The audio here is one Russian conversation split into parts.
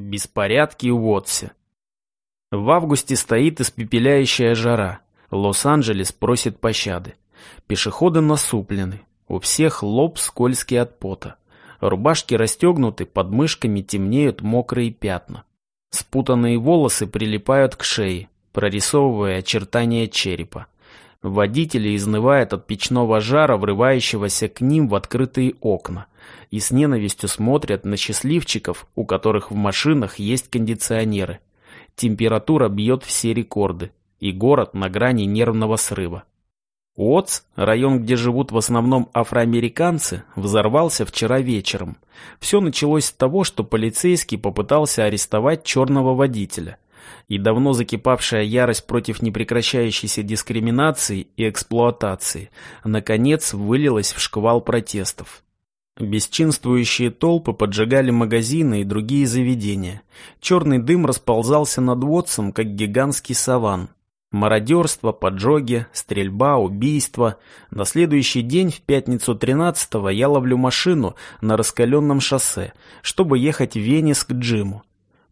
Беспорядки в Уотсе. В августе стоит испепеляющая жара. Лос-Анджелес просит пощады. Пешеходы насуплены. У всех лоб скользкий от пота. Рубашки расстегнуты, под мышками темнеют мокрые пятна. Спутанные волосы прилипают к шее, прорисовывая очертания черепа. Водители изнывают от печного жара, врывающегося к ним в открытые окна, и с ненавистью смотрят на счастливчиков, у которых в машинах есть кондиционеры. Температура бьет все рекорды, и город на грани нервного срыва. Уотс, район, где живут в основном афроамериканцы, взорвался вчера вечером. Все началось с того, что полицейский попытался арестовать черного водителя. И давно закипавшая ярость против непрекращающейся дискриминации и эксплуатации наконец вылилась в шквал протестов. Бесчинствующие толпы поджигали магазины и другие заведения. Черный дым расползался над Уотсом, как гигантский саван. Мародерство, поджоги, стрельба, убийства. На следующий день, в пятницу 13-го, я ловлю машину на раскаленном шоссе, чтобы ехать в Венес к Джиму.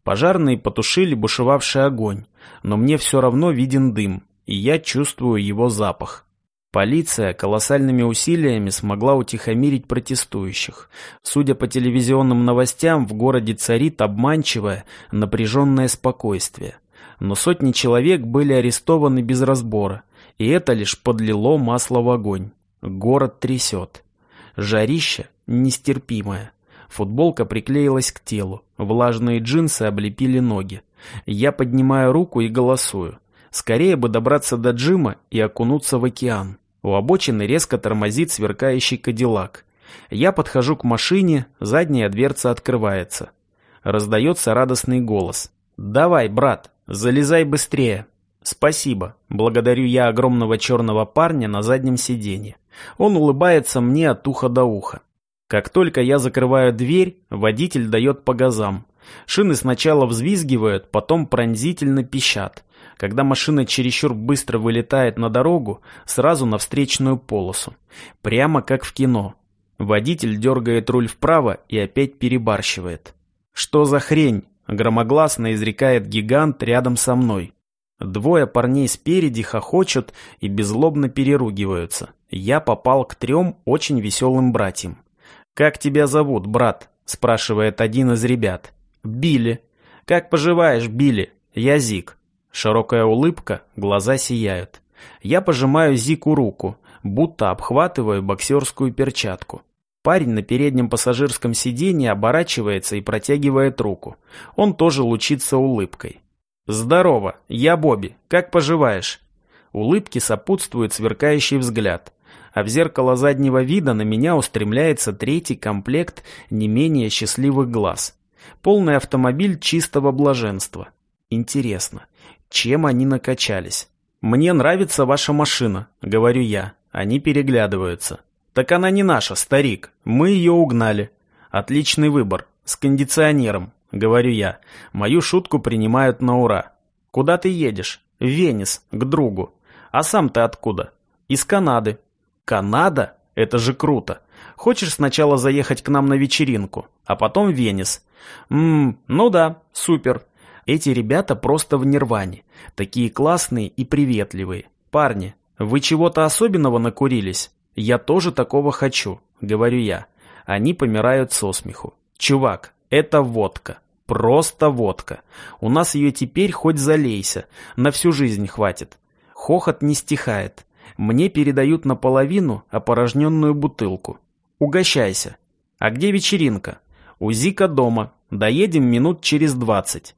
Пожарные потушили бушевавший огонь, но мне все равно виден дым, и я чувствую его запах. Полиция колоссальными усилиями смогла утихомирить протестующих. Судя по телевизионным новостям, в городе царит обманчивое, напряженное спокойствие но сотни человек были арестованы без разбора, и это лишь подлило масло в огонь. Город трясет. Жарище нестерпимое. Футболка приклеилась к телу, влажные джинсы облепили ноги. Я поднимаю руку и голосую. Скорее бы добраться до Джима и окунуться в океан. У обочины резко тормозит сверкающий кадиллак. Я подхожу к машине, задняя дверца открывается. Раздается радостный голос. «Давай, брат, залезай быстрее». «Спасибо», — благодарю я огромного черного парня на заднем сиденье. Он улыбается мне от уха до уха. Как только я закрываю дверь, водитель дает по газам. Шины сначала взвизгивают, потом пронзительно пищат. Когда машина чересчур быстро вылетает на дорогу, сразу на встречную полосу. Прямо как в кино. Водитель дергает руль вправо и опять перебарщивает. «Что за хрень?» Громогласно изрекает гигант рядом со мной. Двое парней спереди хохочут и беззлобно переругиваются. Я попал к трем очень веселым братьям. «Как тебя зовут, брат?» – спрашивает один из ребят. «Билли». «Как поживаешь, Билли?» «Я Зик». Широкая улыбка, глаза сияют. Я пожимаю Зику руку, будто обхватываю боксерскую перчатку. Парень на переднем пассажирском сиденье оборачивается и протягивает руку. Он тоже лучится улыбкой. «Здорово, я Бобби. Как поживаешь?» Улыбки сопутствует сверкающий взгляд. А в зеркало заднего вида на меня устремляется третий комплект не менее счастливых глаз. Полный автомобиль чистого блаженства. Интересно, чем они накачались? «Мне нравится ваша машина», — говорю я. Они переглядываются. «Так она не наша, старик. Мы ее угнали». «Отличный выбор. С кондиционером», — говорю я. Мою шутку принимают на ура. «Куда ты едешь?» «В Венес, к другу». «А сам ты откуда?» «Из Канады». «Канада? Это же круто. Хочешь сначала заехать к нам на вечеринку, а потом в Венес?» «Ммм, ну да, супер. Эти ребята просто в нирване. Такие классные и приветливые. Парни, вы чего-то особенного накурились?» «Я тоже такого хочу», — говорю я. Они помирают со смеху. «Чувак, это водка. Просто водка. У нас ее теперь хоть залейся. На всю жизнь хватит». Хохот не стихает. Мне передают наполовину опорожненную бутылку. «Угощайся». «А где вечеринка?» «У Зика дома. Доедем минут через двадцать».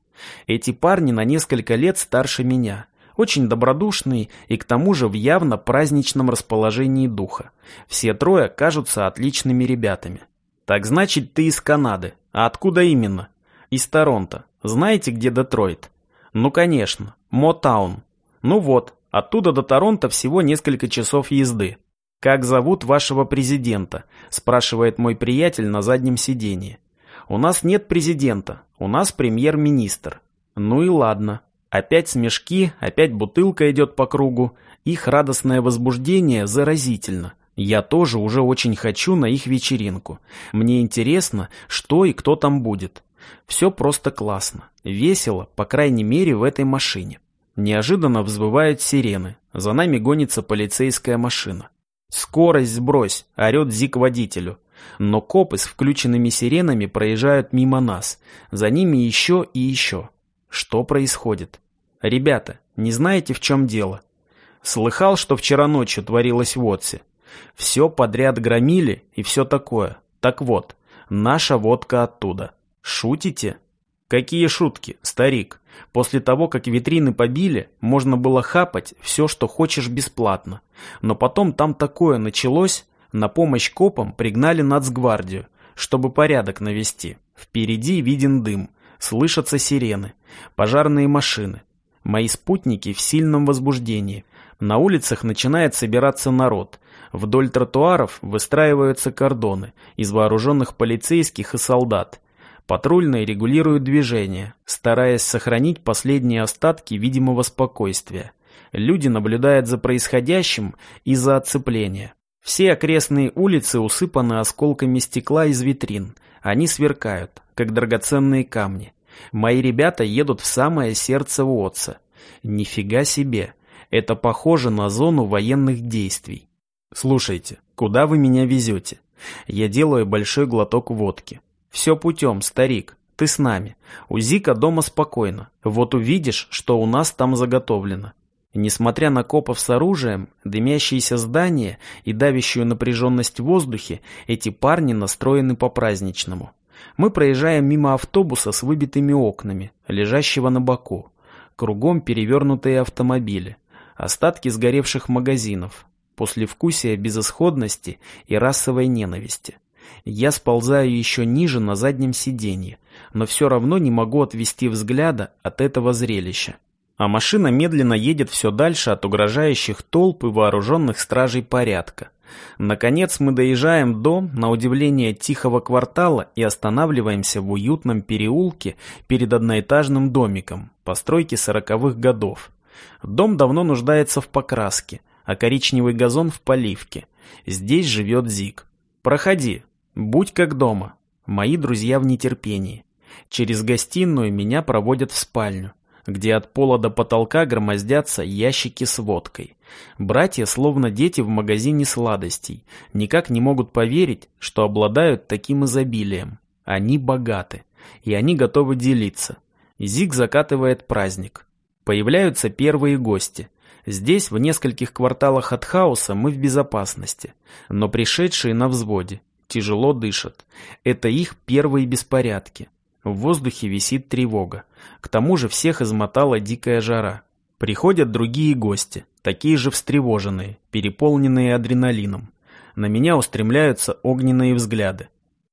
Эти парни на несколько лет старше меня очень добродушный и к тому же в явно праздничном расположении духа. Все трое кажутся отличными ребятами. Так значит, ты из Канады. А откуда именно? Из Торонто. Знаете, где Детройт? Ну, конечно. Мотаун. Ну вот, оттуда до Торонто всего несколько часов езды. «Как зовут вашего президента?» – спрашивает мой приятель на заднем сидении. «У нас нет президента, у нас премьер-министр». «Ну и ладно. Опять смешки, опять бутылка идет по кругу. Их радостное возбуждение заразительно. Я тоже уже очень хочу на их вечеринку. Мне интересно, что и кто там будет. Все просто классно, весело, по крайней мере в этой машине. Неожиданно взвывают сирены, за нами гонится полицейская машина. «Скорость сбрось!» — орет Зик водителю. Но копы с включенными сиренами проезжают мимо нас. За ними еще и еще. Что происходит? Ребята, не знаете, в чем дело? Слыхал, что вчера ночью творилось в Отсе? Все подряд громили и все такое. Так вот, наша водка оттуда. Шутите? Какие шутки, старик? После того, как витрины побили, можно было хапать все, что хочешь бесплатно. Но потом там такое началось, на помощь копам пригнали нацгвардию, чтобы порядок навести. Впереди виден дым, слышатся сирены, пожарные машины. Мои спутники в сильном возбуждении. На улицах начинает собираться народ. Вдоль тротуаров выстраиваются кордоны из вооруженных полицейских и солдат. Патрульные регулируют движение, стараясь сохранить последние остатки видимого спокойствия. Люди наблюдают за происходящим из-за оцепления. Все окрестные улицы усыпаны осколками стекла из витрин. Они сверкают, как драгоценные камни. Мои ребята едут в самое сердце Уотса. Нифига себе. Это похоже на зону военных действий. Слушайте, куда вы меня везете? Я делаю большой глоток водки. Все путем, старик. Ты с нами. У Зика дома спокойно. Вот увидишь, что у нас там заготовлено. Несмотря на копов с оружием, дымящиеся здания и давящую напряженность в воздухе, эти парни настроены по-праздничному. Мы проезжаем мимо автобуса с выбитыми окнами, лежащего на боку. Кругом перевернутые автомобили, остатки сгоревших магазинов, послевкусие безысходности и расовой ненависти. Я сползаю еще ниже на заднем сиденье, но все равно не могу отвести взгляда от этого зрелища а машина медленно едет все дальше от угрожающих толп и вооруженных стражей порядка. Наконец мы доезжаем до, на удивление, тихого квартала и останавливаемся в уютном переулке перед одноэтажным домиком, постройки сороковых годов. Дом давно нуждается в покраске, а коричневый газон в поливке. Здесь живет Зик. Проходи, будь как дома. Мои друзья в нетерпении. Через гостиную меня проводят в спальню где от пола до потолка громоздятся ящики с водкой. Братья, словно дети в магазине сладостей, никак не могут поверить, что обладают таким изобилием. Они богаты, и они готовы делиться. Зиг закатывает праздник. Появляются первые гости. Здесь, в нескольких кварталах от хаоса, мы в безопасности, но пришедшие на взводе, тяжело дышат. Это их первые беспорядки. В воздухе висит тревога. К тому же всех измотала дикая жара. Приходят другие гости, такие же встревоженные, переполненные адреналином. На меня устремляются огненные взгляды.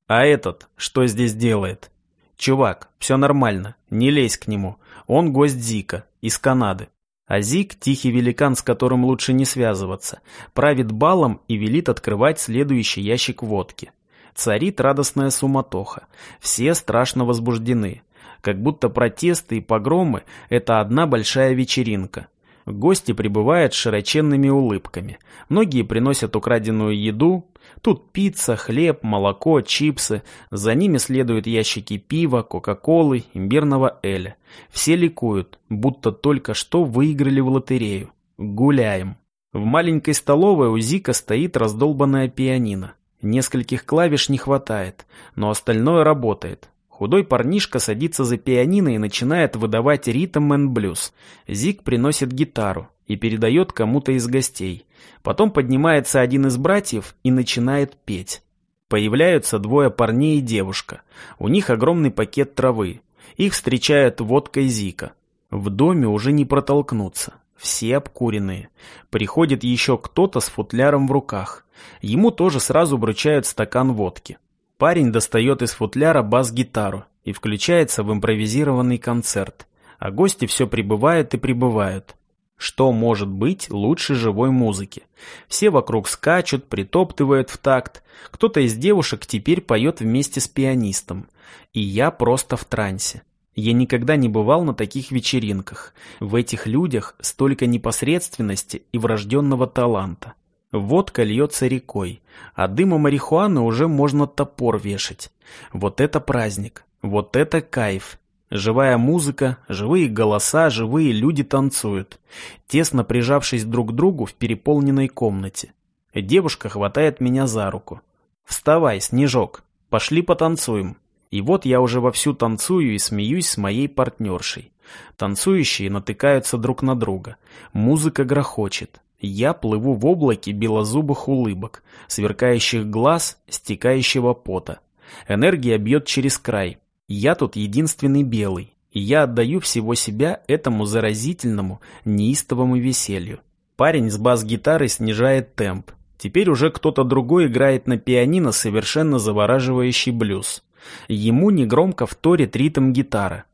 А этот что здесь делает? Чувак, все нормально, не лезь к нему. Он гость Зика, из Канады. А Зик, тихий великан, с которым лучше не связываться, правит балом и велит открывать следующий ящик водки. Царит радостная суматоха. Все страшно возбуждены. Как будто протесты и погромы – это одна большая вечеринка. Гости прибывают с широченными улыбками. Многие приносят украденную еду. Тут пицца, хлеб, молоко, чипсы. За ними следуют ящики пива, кока-колы, имбирного эля. Все ликуют, будто только что выиграли в лотерею. Гуляем. В маленькой столовой у Зика стоит раздолбанная пианино. Нескольких клавиш не хватает, но остальное работает. Худой парнишка садится за пианино и начинает выдавать ритм и блюз. Зик приносит гитару и передает кому-то из гостей. Потом поднимается один из братьев и начинает петь. Появляются двое парней и девушка. У них огромный пакет травы. Их встречает водка Зика. В доме уже не протолкнуться. Все обкуренные. Приходит еще кто-то с футляром в руках. Ему тоже сразу вручают стакан водки. Парень достает из футляра бас-гитару и включается в импровизированный концерт. А гости все прибывают и прибывают. Что может быть лучше живой музыки? Все вокруг скачут, притоптывают в такт. Кто-то из девушек теперь поет вместе с пианистом. И я просто в трансе. Я никогда не бывал на таких вечеринках. В этих людях столько непосредственности и врожденного таланта. Водка льется рекой, а дыма марихуаны уже можно топор вешать. Вот это праздник. Вот это кайф! Живая музыка, живые голоса, живые люди танцуют, тесно прижавшись друг к другу в переполненной комнате. Девушка хватает меня за руку. «Вставай, Снежок, пошли потанцуем». И вот я уже вовсю танцую и смеюсь с моей партнершей. Танцующие натыкаются друг на друга. Музыка грохочет. Я плыву в облаке белозубых улыбок, сверкающих глаз, стекающего пота. Энергия бьет через край. Я тут единственный белый, и я отдаю всего себя этому заразительному, неистовому веселью. Парень с бас-гитарой снижает темп. Теперь уже кто-то другой играет на пианино совершенно завораживающий блюз. Ему негромко вторит ритм гитара.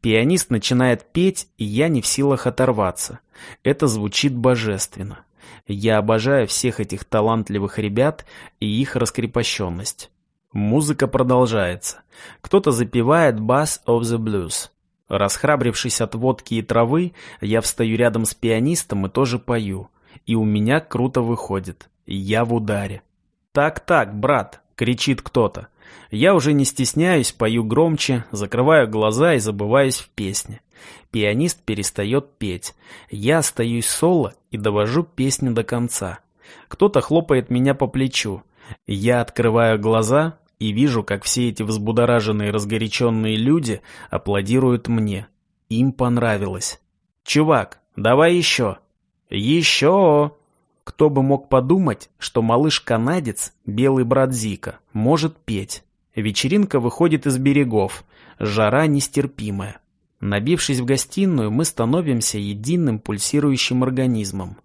Пианист начинает петь, и я не в силах оторваться. Это звучит божественно. Я обожаю всех этих талантливых ребят и их раскрепощенность. Музыка продолжается. Кто-то запевает «Bass of the Blues». Расхрабрившись от водки и травы, я встаю рядом с пианистом и тоже пою. И у меня круто выходит. Я в ударе. «Так-так, брат!» — кричит кто-то. Я уже не стесняюсь, пою громче, закрываю глаза и забываюсь в песне. Пианист перестает петь. Я остаюсь соло и довожу песню до конца. Кто-то хлопает меня по плечу. Я открываю глаза и вижу, как все эти взбудораженные разгоряченные люди аплодируют мне. Им понравилось. «Чувак, давай еще!» «Еще!» Кто бы мог подумать, что малыш-канадец, белый брат Зика, может петь. Вечеринка выходит из берегов, жара нестерпимая. Набившись в гостиную, мы становимся единым пульсирующим организмом.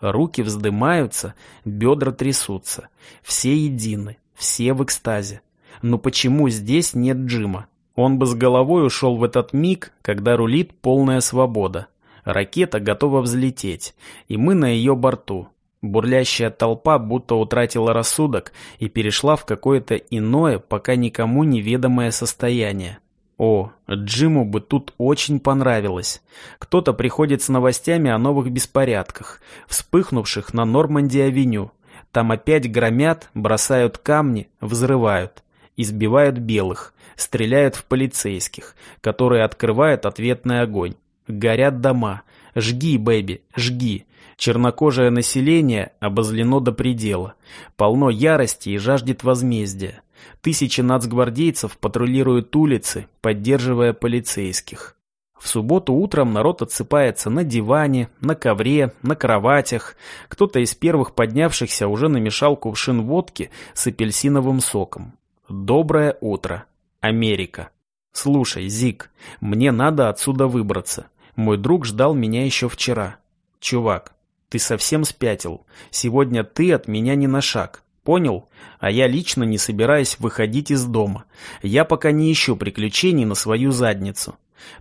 Руки вздымаются, бедра трясутся. Все едины, все в экстазе. Но почему здесь нет Джима? Он бы с головой ушел в этот миг, когда рулит полная свобода. Ракета готова взлететь, и мы на ее борту. Бурлящая толпа будто утратила рассудок и перешла в какое-то иное, пока никому неведомое состояние. О, Джиму бы тут очень понравилось. Кто-то приходит с новостями о новых беспорядках, вспыхнувших на Норманди-авеню. Там опять громят, бросают камни, взрывают, избивают белых, стреляют в полицейских, которые открывают ответный огонь. Горят дома. Жги, бэби, жги. Чернокожее население обозлено до предела, полно ярости и жаждет возмездия. Тысячи нацгвардейцев патрулируют улицы, поддерживая полицейских. В субботу утром народ отсыпается на диване, на ковре, на кроватях. Кто-то из первых поднявшихся уже намешал кувшин водки с апельсиновым соком. Доброе утро. Америка. Слушай, Зик, мне надо отсюда выбраться. Мой друг ждал меня еще вчера. Чувак, ты совсем спятил. Сегодня ты от меня не на шаг. Понял? А я лично не собираюсь выходить из дома. Я пока не ищу приключений на свою задницу.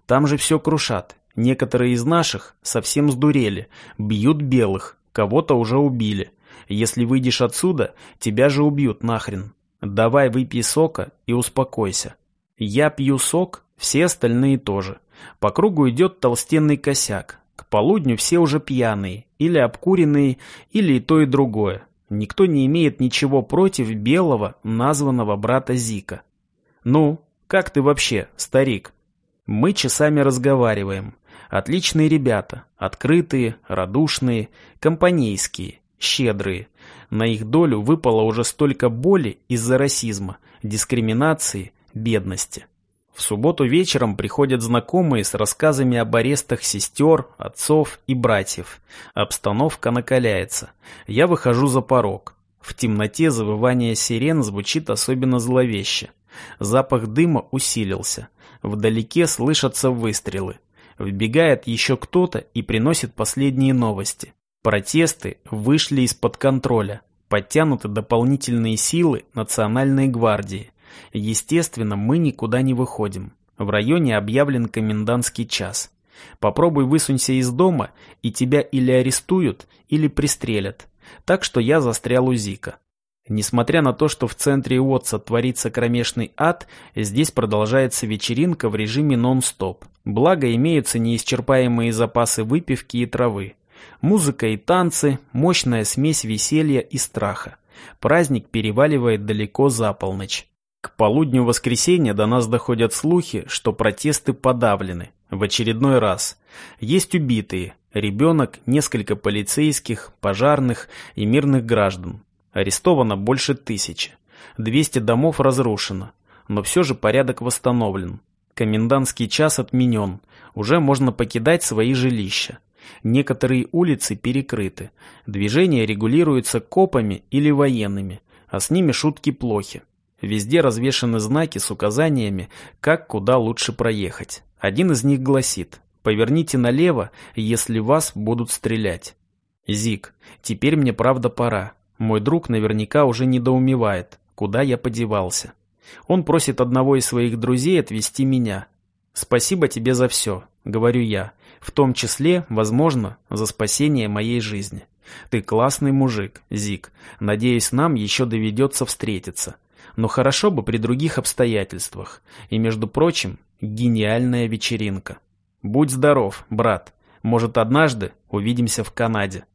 Там же все крушат. Некоторые из наших совсем сдурели. Бьют белых. Кого-то уже убили. Если выйдешь отсюда, тебя же убьют нахрен. Давай выпей сока и успокойся. Я пью сок, все остальные тоже. По кругу идет толстенный косяк. К полудню все уже пьяные, или обкуренные, или и то, и другое. Никто не имеет ничего против белого, названного брата Зика. «Ну, как ты вообще, старик?» Мы часами разговариваем. Отличные ребята, открытые, радушные, компанейские, щедрые. На их долю выпало уже столько боли из-за расизма, дискриминации, бедности. В субботу вечером приходят знакомые с рассказами об арестах сестер, отцов и братьев. Обстановка накаляется. Я выхожу за порог. В темноте завывание сирен звучит особенно зловеще. Запах дыма усилился. Вдалеке слышатся выстрелы. Вбегает еще кто-то и приносит последние новости. Протесты вышли из-под контроля. Подтянуты дополнительные силы Национальной гвардии. Естественно, мы никуда не выходим. В районе объявлен комендантский час. Попробуй высунься из дома, и тебя или арестуют, или пристрелят. Так что я застрял у Зика. Несмотря на то, что в центре Уотса творится кромешный ад, здесь продолжается вечеринка в режиме нон-стоп. Благо имеются неисчерпаемые запасы выпивки и травы. Музыка и танцы, мощная смесь веселья и страха. Праздник переваливает далеко за полночь. К полудню воскресенья до нас доходят слухи, что протесты подавлены. В очередной раз. Есть убитые. Ребенок, несколько полицейских, пожарных и мирных граждан. Арестовано больше тысячи. 200 домов разрушено. Но все же порядок восстановлен. Комендантский час отменен. Уже можно покидать свои жилища. Некоторые улицы перекрыты. Движение регулируется копами или военными, а с ними шутки плохи. Везде развешаны знаки с указаниями, как куда лучше проехать. Один из них гласит «Поверните налево, если вас будут стрелять». Зик, теперь мне правда пора. Мой друг наверняка уже недоумевает, куда я подевался. Он просит одного из своих друзей отвезти меня. «Спасибо тебе за все», — говорю я, в том числе, возможно, за спасение моей жизни. Ты классный мужик, Зик. Надеюсь, нам еще доведется встретиться но хорошо бы при других обстоятельствах. И, между прочим, гениальная вечеринка. Будь здоров, брат. Может, однажды увидимся в Канаде.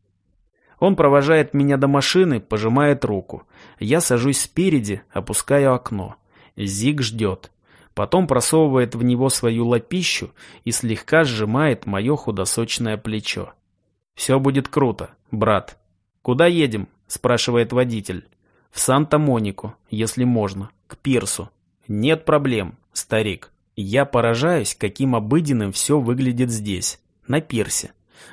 Он провожает меня до машины, пожимает руку. Я сажусь спереди, опускаю окно. Зиг ждет. Потом просовывает в него свою лапищу и слегка сжимает мое худосочное плечо. «Все будет круто, брат». «Куда едем?» – спрашивает водитель. В Санта-Монику, если можно, к пирсу. Нет проблем, старик. Я поражаюсь, каким обыденным все выглядит здесь, на пирсе.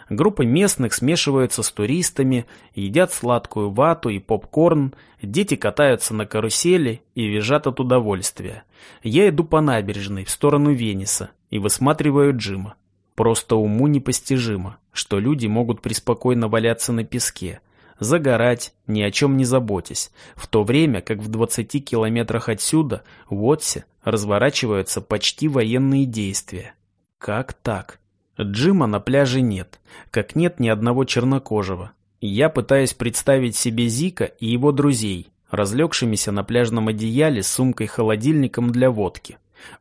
Группы местных смешиваются с туристами, едят сладкую вату и попкорн, дети катаются на карусели и визжат от удовольствия. Я иду по набережной в сторону Вениса и высматриваю Джима. Просто уму непостижимо, что люди могут преспокойно валяться на песке, загорать, ни о чем не заботясь, в то время как в 20 километрах отсюда, в Отсе, разворачиваются почти военные действия. Как так? Джима на пляже нет, как нет ни одного чернокожего. Я пытаюсь представить себе Зика и его друзей, разлегшимися на пляжном одеяле с сумкой-холодильником для водки.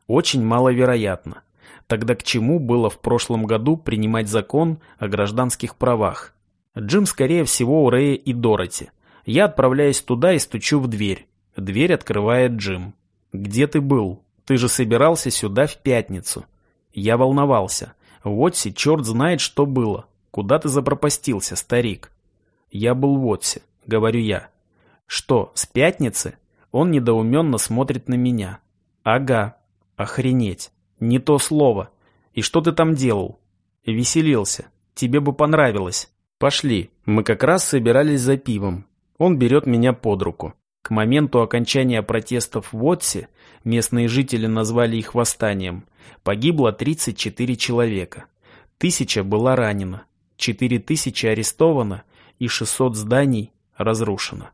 Очень маловероятно. Тогда к чему было в прошлом году принимать закон о гражданских правах? Джим, скорее всего, у Рэя и Дороти. Я отправляюсь туда и стучу в дверь. Дверь открывает Джим. «Где ты был? Ты же собирался сюда в пятницу». Я волновался. Вотси черт знает, что было. Куда ты запропастился, старик? Я был в Вотсе, говорю я. Что, с пятницы? Он недоуменно смотрит на меня. Ага. Охренеть. Не то слово. И что ты там делал? Веселился. Тебе бы понравилось. «Пошли, мы как раз собирались за пивом. Он берет меня под руку. К моменту окончания протестов в Отсе, местные жители назвали их восстанием, погибло 34 человека. Тысяча была ранена, 4 тысячи арестовано и 600 зданий разрушено.